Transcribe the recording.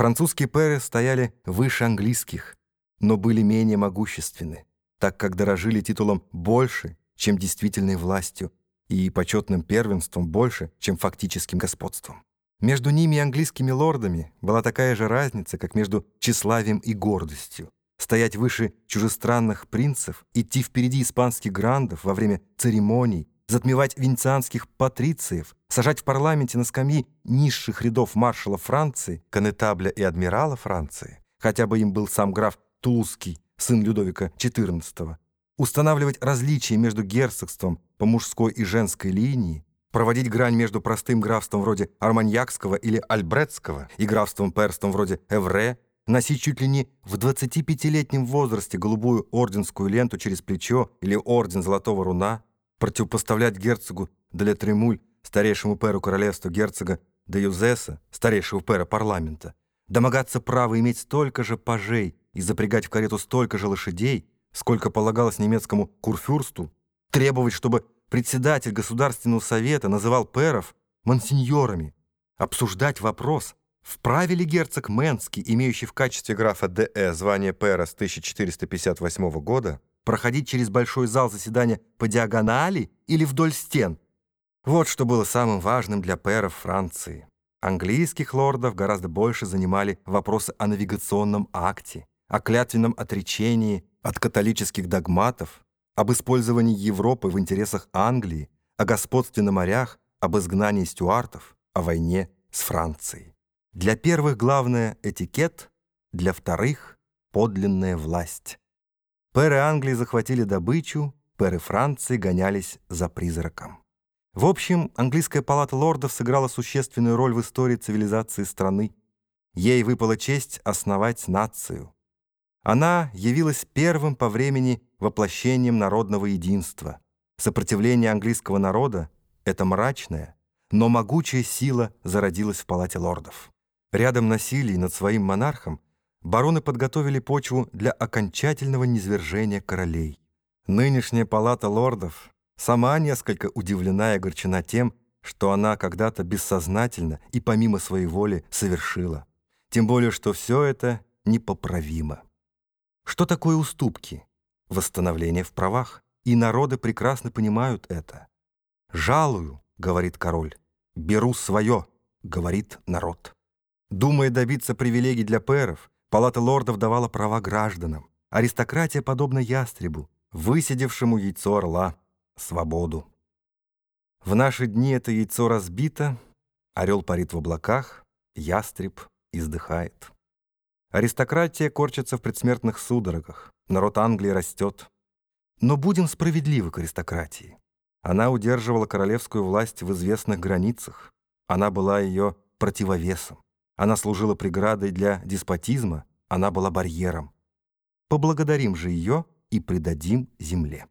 Французские пэры стояли выше английских, но были менее могущественны, так как дорожили титулом больше, чем действительной властью, и почетным первенством больше, чем фактическим господством. Между ними и английскими лордами была такая же разница, как между тщеславием и гордостью. Стоять выше чужестранных принцев, идти впереди испанских грандов во время церемоний, затмевать венецианских патрициев, сажать в парламенте на скамьи низших рядов маршала Франции, конетабля и адмирала Франции, хотя бы им был сам граф Тулузский, сын Людовика XIV, устанавливать различия между герцогством по мужской и женской линии, проводить грань между простым графством вроде Арманьякского или Альбретского и графством перстом вроде Эвре, носить чуть ли не в 25-летнем возрасте голубую орденскую ленту через плечо или орден Золотого Руна, противопоставлять герцогу де Тремуль, старейшему пэру королевства герцога де Юзеса, старейшего пэра парламента, домогаться права иметь столько же пажей и запрягать в карету столько же лошадей, сколько полагалось немецкому курфюрсту, требовать, чтобы председатель Государственного совета называл пэров монсеньорами, обсуждать вопрос, вправе ли герцог Менский, имеющий в качестве графа Д.Э. звание пэра с 1458 года, проходить через большой зал заседания по диагонали или вдоль стен. Вот что было самым важным для пэров Франции. Английских лордов гораздо больше занимали вопросы о навигационном акте, о клятвенном отречении от католических догматов, об использовании Европы в интересах Англии, о господстве на морях, об изгнании стюартов, о войне с Францией. Для первых главное — этикет, для вторых — подлинная власть. Пэры Англии захватили добычу, пэры Франции гонялись за призраком. В общем, английская палата лордов сыграла существенную роль в истории цивилизации страны. Ей выпала честь основать нацию. Она явилась первым по времени воплощением народного единства. Сопротивление английского народа — это мрачная, но могучая сила зародилась в палате лордов. Рядом насилий над своим монархом бароны подготовили почву для окончательного низвержения королей. Нынешняя палата лордов сама несколько удивлена и огорчена тем, что она когда-то бессознательно и помимо своей воли совершила. Тем более, что все это непоправимо. Что такое уступки? Восстановление в правах. И народы прекрасно понимают это. «Жалую», — говорит король, — «беру свое», — говорит народ. Думая добиться привилегий для пэров, Палата лордов давала права гражданам. Аристократия подобна ястребу, высидевшему яйцо орла, свободу. В наши дни это яйцо разбито, орел парит в облаках, ястреб издыхает. Аристократия корчится в предсмертных судорогах, народ Англии растет. Но будем справедливы к аристократии. Она удерживала королевскую власть в известных границах. Она была ее противовесом. Она служила преградой для деспотизма, она была барьером. Поблагодарим же ее и предадим земле.